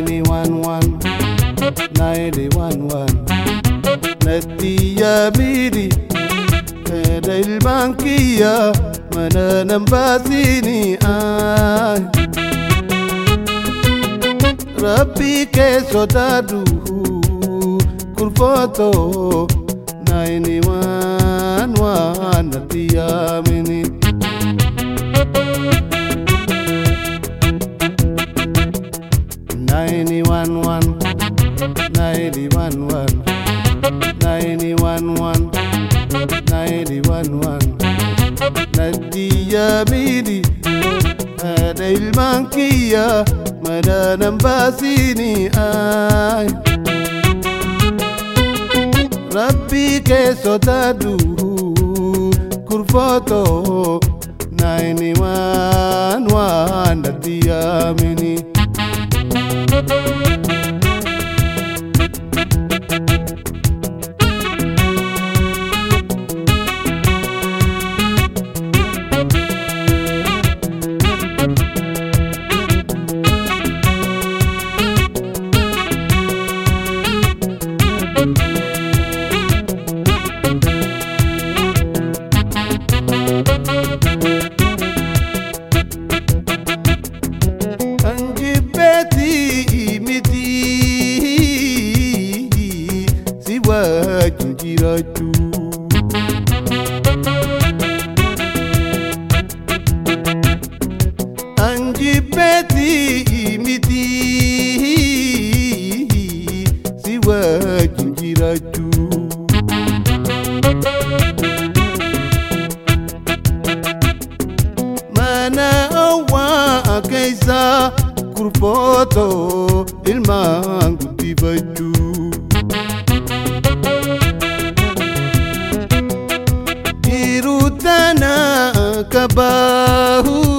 911 Natiyabidi Kada ilbankiya Mana nambasini ay Rabbi keso dadu Kurfoto. 911 Natiyabidi one one ninety one one ninety one one ninety one Ay Rabbi Keso Tadu Kurfoto Ninety one one Música الذي مديه سوى جنجرته mana awa akaisa kurpoto ilmangu dibaju irutana kabahu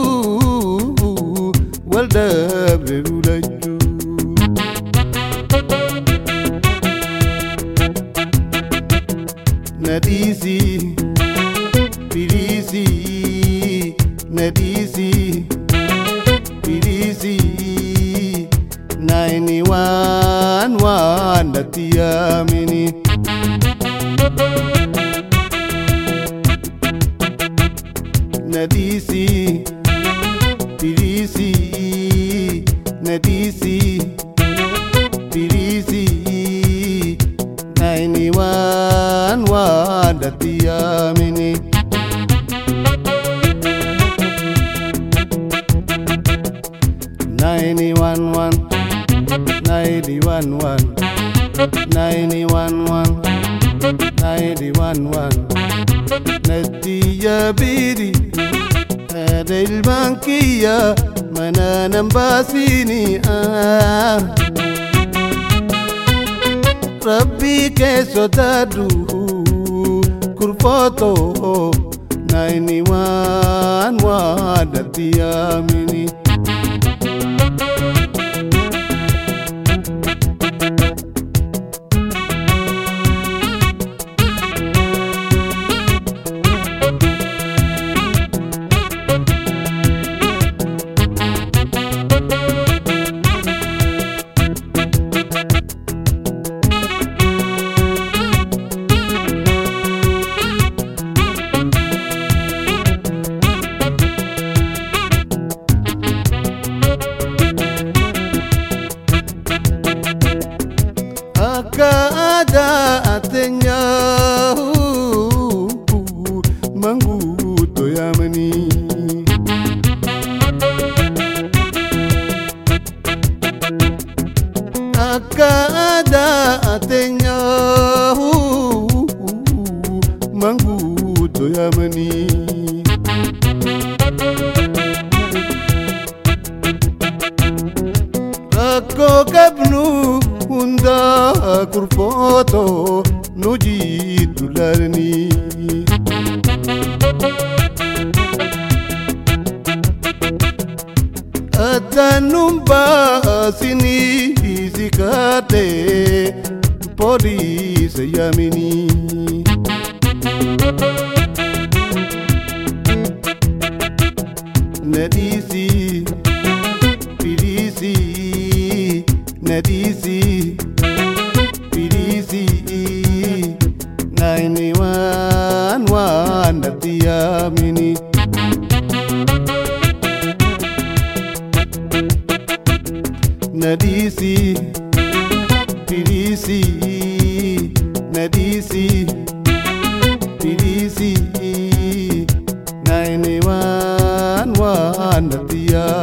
يا بيدي. هذا البنكية منانا باسيني آه. ربي كيسو دادو كرفاتو نايني وان وادتي آميني Rakkoo qabnu hundaa kurfooto nu jiiddu laalanii. Addaanuun baasinii si kaatee نديسي بليسي نايني وان وان نبتيا مني نديسي بليسي نديسي بليسي نايني وان وان نبتيا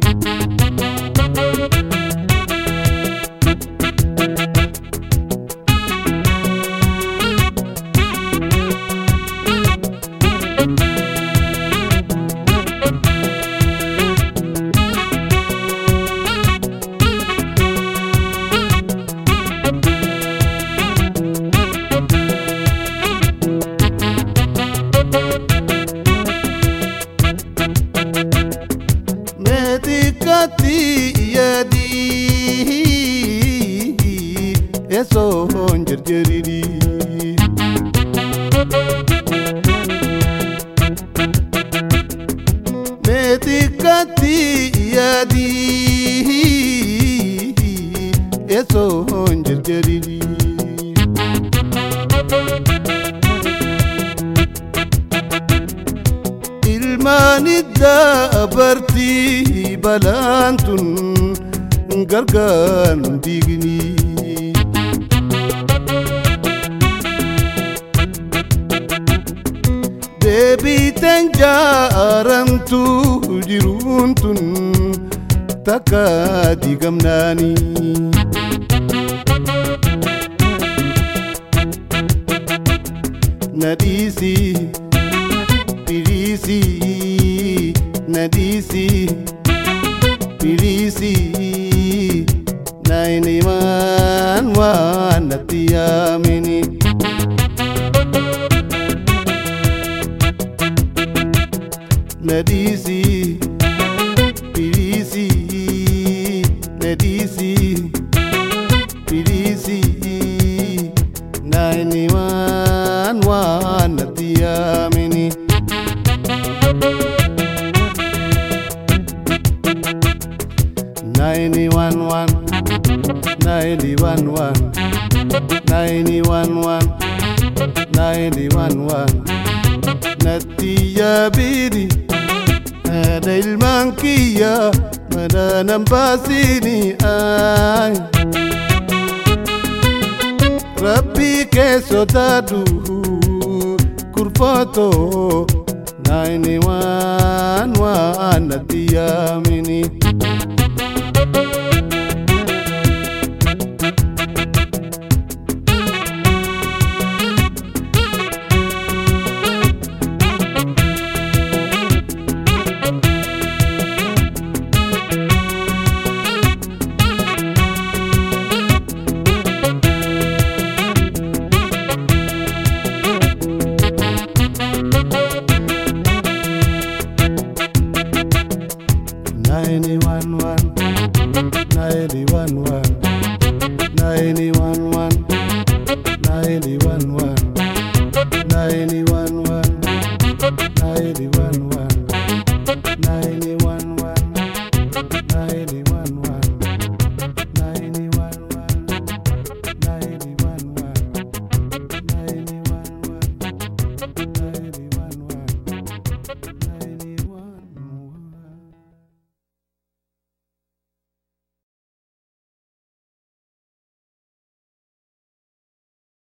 في دقتي يا دي يسون جرجري ilmaan iddaa abartii balaantun Deebiiteen jaaramtu jiruun tun takka diigamnaani. Nadhiisi. bilisi nadisi bilisi naini man wan natiyamini nadisi bilisi nadisi bilisi naini man wan natiyamini Ninety one one, ninety one one, ninety one one, one one. أنا المانكية أنا نمباسيني آي. ربي كيسو دادو كرفاتو نايني وان وأنا دياميني 91 1 91 1 91